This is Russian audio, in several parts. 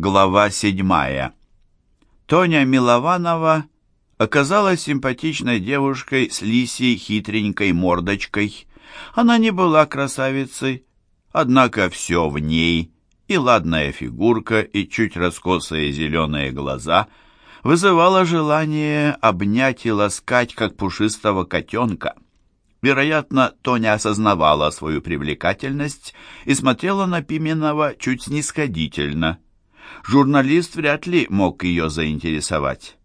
Глава седьмая. Тоня Милованова оказалась симпатичной девушкой с лисей хитренькой мордочкой. Она не была красавицей, однако все в ней, и ладная фигурка, и чуть раскосые зеленые глаза, вызывало желание обнять и ласкать, как пушистого котенка. Вероятно, Тоня осознавала свою привлекательность и смотрела на Пименова чуть снисходительно – журналист вряд ли мог ее заинтересовать.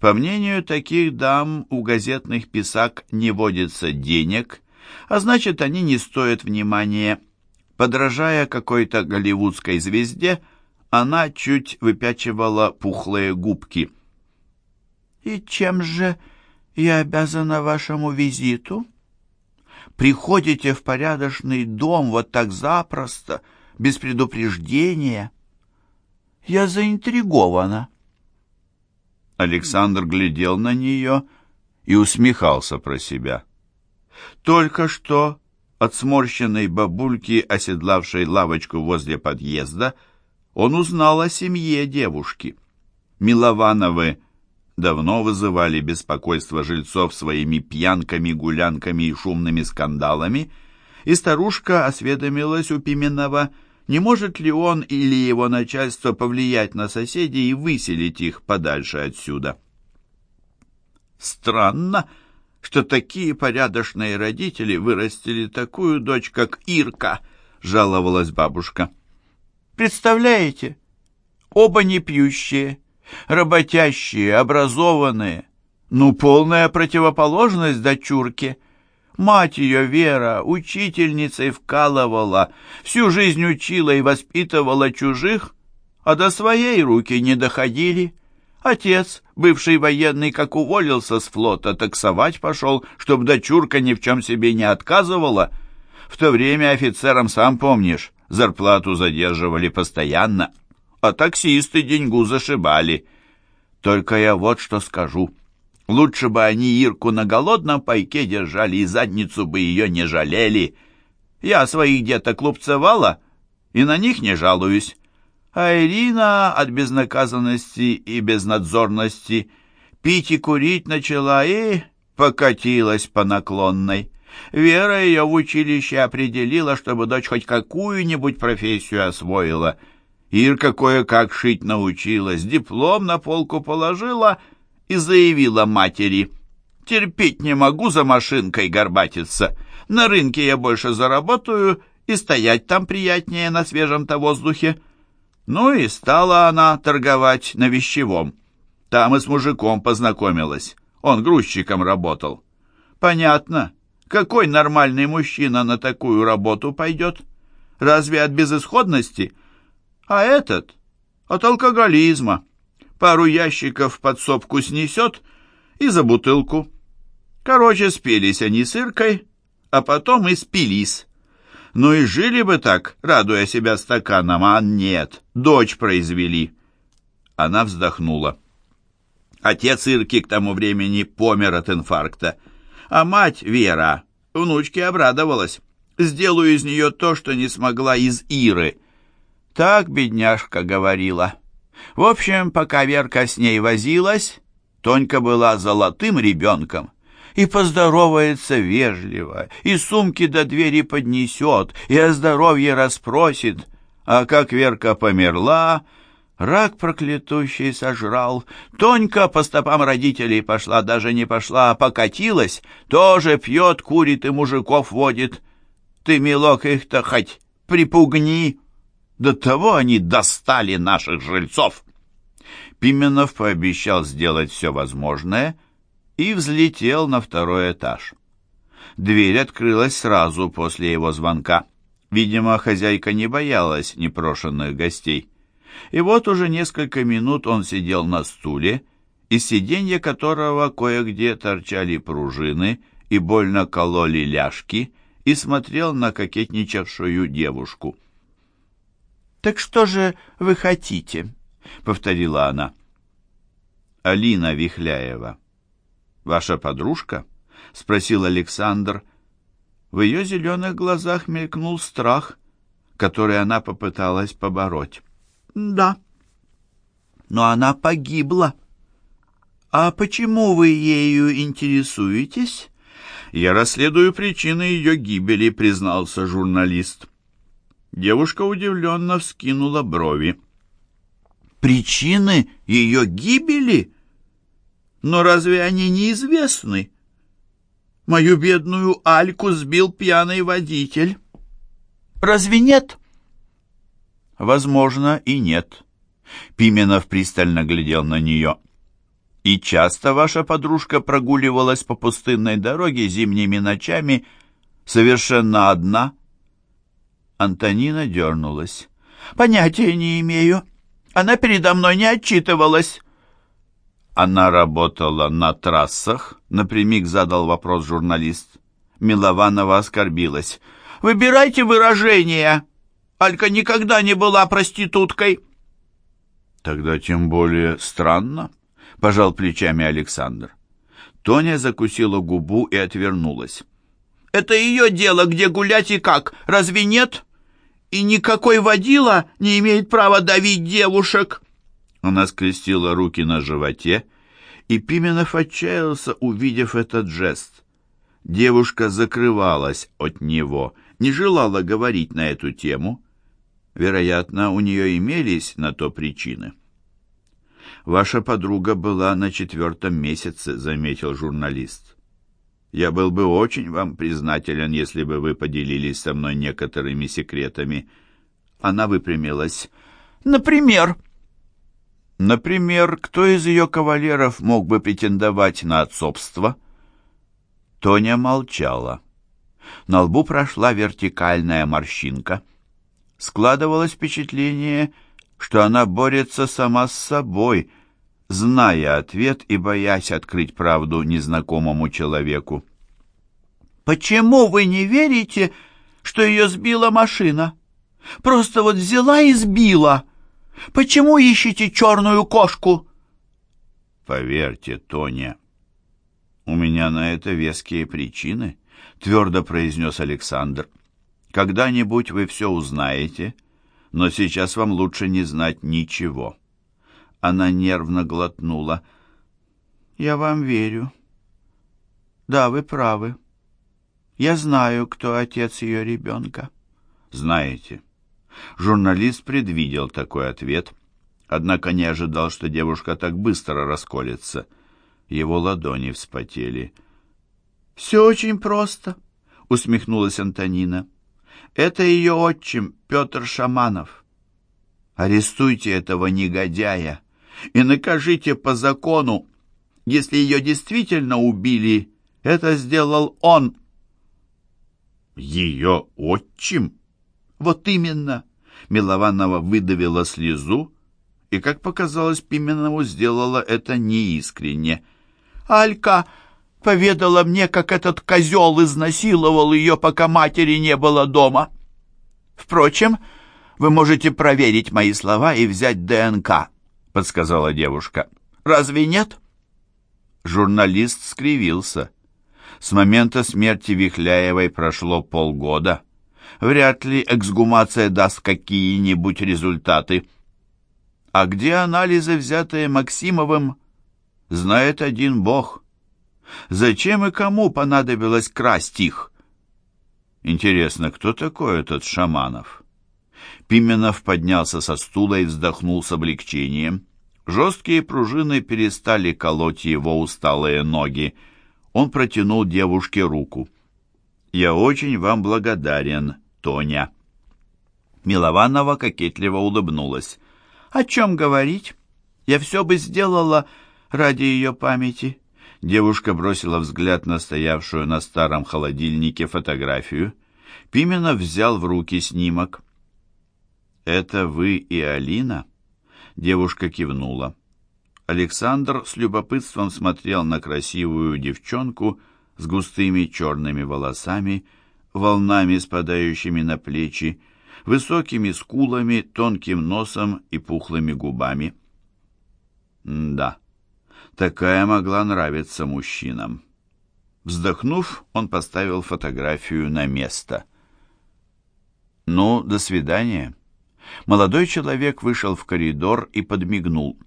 По мнению таких дам, у газетных писак не водится денег, а значит, они не стоят внимания. Подражая какой-то голливудской звезде, она чуть выпячивала пухлые губки. «И чем же я обязана вашему визиту? Приходите в порядочный дом вот так запросто, без предупреждения». Я заинтригована. Александр глядел на нее и усмехался про себя. Только что от сморщенной бабульки, оседлавшей лавочку возле подъезда, он узнал о семье девушки. Миловановы давно вызывали беспокойство жильцов своими пьянками, гулянками и шумными скандалами, и старушка осведомилась у Пименова, не может ли он или его начальство повлиять на соседей и выселить их подальше отсюда? Странно, что такие порядочные родители вырастили такую дочь, как Ирка, жаловалась бабушка. Представляете, оба не пьющие, работящие, образованные, ну, полная противоположность дочурке — Мать ее, Вера, учительницей вкалывала, всю жизнь учила и воспитывала чужих, а до своей руки не доходили. Отец, бывший военный, как уволился с флота, таксовать пошел, чтоб дочурка ни в чем себе не отказывала. В то время офицерам, сам помнишь, зарплату задерживали постоянно, а таксисты деньгу зашибали. Только я вот что скажу — Лучше бы они Ирку на голодном пайке держали и задницу бы ее не жалели. Я своих деток лупцевала и на них не жалуюсь. А Ирина от безнаказанности и безнадзорности пить и курить начала и покатилась по наклонной. Вера ее в училище определила, чтобы дочь хоть какую-нибудь профессию освоила. Ирка кое-как шить научилась, диплом на полку положила — и заявила матери, «Терпеть не могу за машинкой горбатиться. На рынке я больше заработаю, и стоять там приятнее на свежем-то воздухе». Ну и стала она торговать на вещевом. Там и с мужиком познакомилась. Он грузчиком работал. Понятно. Какой нормальный мужчина на такую работу пойдет? Разве от безысходности? А этот? От алкоголизма пару ящиков в подсобку снесет и за бутылку. Короче, спелись они с Иркой, а потом и спились. Ну и жили бы так, радуя себя стаканом, а нет, дочь произвели. Она вздохнула. Отец Ирки к тому времени помер от инфаркта, а мать, Вера, внучке обрадовалась. Сделаю из нее то, что не смогла из Иры. Так бедняжка говорила. В общем, пока Верка с ней возилась, Тонька была золотым ребенком и поздоровается вежливо, и сумки до двери поднесет, и о здоровье расспросит. А как Верка померла, рак проклятущий сожрал. Тонька по стопам родителей пошла, даже не пошла, а покатилась, тоже пьет, курит и мужиков водит. Ты, милок, их-то хоть припугни». До того они достали наших жильцов. Пименов пообещал сделать все возможное и взлетел на второй этаж. Дверь открылась сразу после его звонка. Видимо, хозяйка не боялась непрошенных гостей. И вот уже несколько минут он сидел на стуле, из сиденья которого кое-где торчали пружины и больно кололи ляжки, и смотрел на кокетничавшую девушку. «Так что же вы хотите?» — повторила она. «Алина Вихляева, ваша подружка?» — спросил Александр. В ее зеленых глазах мелькнул страх, который она попыталась побороть. «Да», но она погибла. А почему вы ею интересуетесь? Я расследую причины ее гибели, признался журналист. Девушка удивленно вскинула брови. Причины ее гибели? Но разве они неизвестны? Мою бедную Альку сбил пьяный водитель. Разве нет? Возможно, и нет. Пименов пристально глядел на нее. И часто ваша подружка прогуливалась по пустынной дороге зимними ночами совершенно одна? Антонина дернулась. Понятия не имею. Она передо мной не отчитывалась. Она работала на трассах? Напрямик задал вопрос журналист. Милованова оскорбилась. «Выбирайте выражения!» Алька никогда не была проституткой. Тогда тем более странно, пожал плечами Александр. Тоня закусила губу и отвернулась. Это ее дело, где гулять и как, разве нет? И никакой водила не имеет права давить девушек. Она скрестила руки на животе, и Пименов отчаялся, увидев этот жест. Девушка закрывалась от него, не желала говорить на эту тему, Вероятно, у нее имелись на то причины. «Ваша подруга была на четвертом месяце», — заметил журналист. «Я был бы очень вам признателен, если бы вы поделились со мной некоторыми секретами». Она выпрямилась. «Например?» «Например, кто из ее кавалеров мог бы претендовать на отцовство?» Тоня молчала. На лбу прошла вертикальная морщинка — Складывалось впечатление, что она борется сама с собой, зная ответ и боясь открыть правду незнакомому человеку. «Почему вы не верите, что ее сбила машина? Просто вот взяла и сбила. Почему ищете черную кошку?» «Поверьте, Тоня, у меня на это веские причины», — твердо произнес Александр. Когда-нибудь вы все узнаете, но сейчас вам лучше не знать ничего». Она нервно глотнула. «Я вам верю. Да, вы правы. Я знаю, кто отец ее ребенка». «Знаете». Журналист предвидел такой ответ, однако не ожидал, что девушка так быстро расколется. Его ладони вспотели. «Все очень просто», — усмехнулась Антонина. Это ее отчим Петр Шаманов. Арестуйте этого негодяя и накажите по закону. Если ее действительно убили, это сделал он. Ее отчим? Вот именно. Милованова выдавила слезу, и, как показалось Пименову, сделала это неискренне. «Алька поведала мне, как этот козел изнасиловал ее, пока матери не было дома. Впрочем, вы можете проверить мои слова и взять ДНК, подсказала девушка. Разве нет? Журналист скривился. С момента смерти Вихляевой прошло полгода. Вряд ли эксгумация даст какие-нибудь результаты. А где анализы, взятые Максимовым, знает один бог. Зачем и кому понадобилось красть их? Интересно, кто такой этот Шаманов? Пименов поднялся со стула и вздохнул с облегчением. Жесткие пружины перестали колоть его усталые ноги. Он протянул девушке руку. «Я очень вам благодарен, Тоня». Милованова кокетливо улыбнулась. «О чем говорить? Я все бы сделала ради ее памяти». Девушка бросила взгляд на стоявшую на старом холодильнике фотографию. Пименов взял в руки снимок. «Это вы и Алина?» Девушка кивнула. Александр с любопытством смотрел на красивую девчонку с густыми черными волосами, волнами, спадающими на плечи, высокими скулами, тонким носом и пухлыми губами. «Да». Такая могла нравиться мужчинам. Вздохнув, он поставил фотографию на место. «Ну, до свидания». Молодой человек вышел в коридор и подмигнул.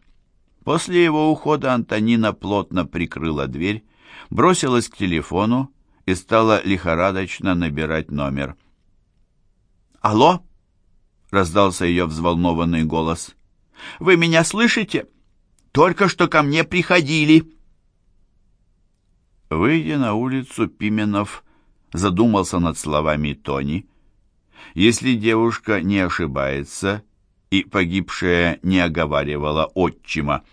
После его ухода Антонина плотно прикрыла дверь, бросилась к телефону и стала лихорадочно набирать номер. «Алло?» — раздался ее взволнованный голос. «Вы меня слышите? Только что ко мне приходили!» Выйдя на улицу, Пименов задумался над словами Тони. Если девушка не ошибается и погибшая не оговаривала отчима,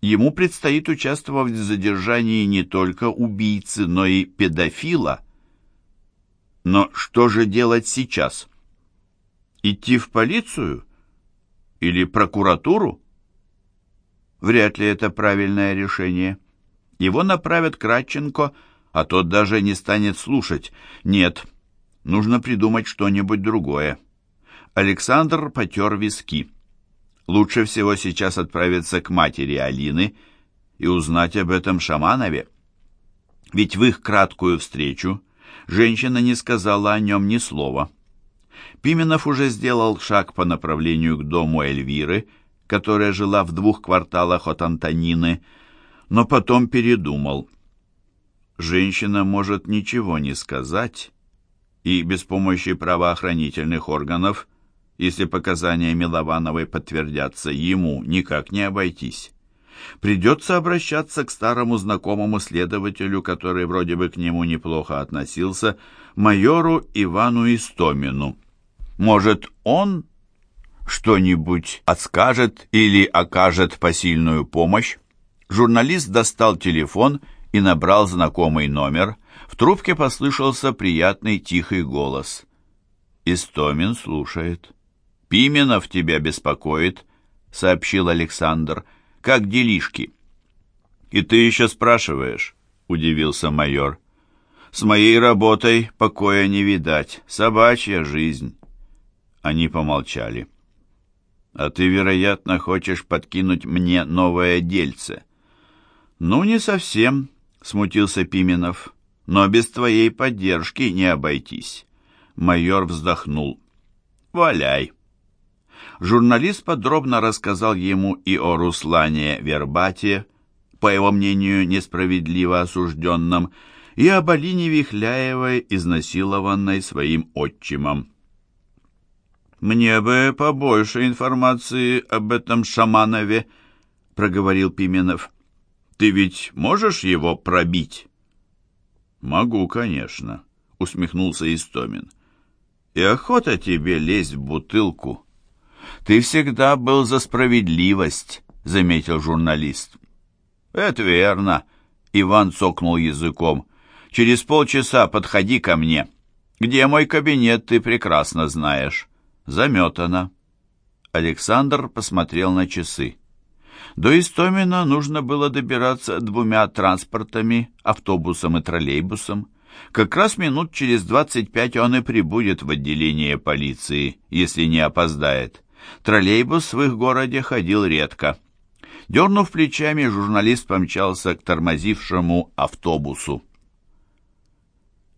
ему предстоит участвовать в задержании не только убийцы, но и педофила. Но что же делать сейчас? Идти в полицию? Или прокуратуру? Вряд ли это правильное решение. Его направят Кратченко, а тот даже не станет слушать. Нет, нужно придумать что-нибудь другое. Александр потер виски. Лучше всего сейчас отправиться к матери Алины и узнать об этом Шаманове. Ведь в их краткую встречу женщина не сказала о нем ни слова. Пименов уже сделал шаг по направлению к дому Эльвиры, которая жила в двух кварталах от Антонины, но потом передумал. Женщина может ничего не сказать, и без помощи правоохранительных органов, если показания Миловановой подтвердятся, ему никак не обойтись. Придется обращаться к старому знакомому следователю, который вроде бы к нему неплохо относился, майору Ивану Истомину. Может, он что-нибудь отскажет или окажет посильную помощь? Журналист достал телефон и набрал знакомый номер. В трубке послышался приятный тихий голос. «Истомин слушает». «Пименов тебя беспокоит», — сообщил Александр. «Как делишки?» «И ты еще спрашиваешь?» — удивился майор. «С моей работой покоя не видать. Собачья жизнь». Они помолчали. «А ты, вероятно, хочешь подкинуть мне новое дельце?» «Ну, не совсем», — смутился Пименов. «Но без твоей поддержки не обойтись». Майор вздохнул. «Валяй». Журналист подробно рассказал ему и о Руслане Вербате, по его мнению, несправедливо осужденном, и об Алине Вихляевой, изнасилованной своим отчимом. «Мне бы побольше информации об этом Шаманове», — проговорил Пименов. «Ты ведь можешь его пробить?» «Могу, конечно», — усмехнулся Истомин. «И охота тебе лезть в бутылку». «Ты всегда был за справедливость», — заметил журналист. «Это верно», — Иван цокнул языком. «Через полчаса подходи ко мне. Где мой кабинет, ты прекрасно знаешь». Заметано. Александр посмотрел на часы. До Истомина нужно было добираться двумя транспортами, автобусом и троллейбусом. Как раз минут через двадцать пять он и прибудет в отделение полиции, если не опоздает. Троллейбус в их городе ходил редко. Дернув плечами, журналист помчался к тормозившему автобусу.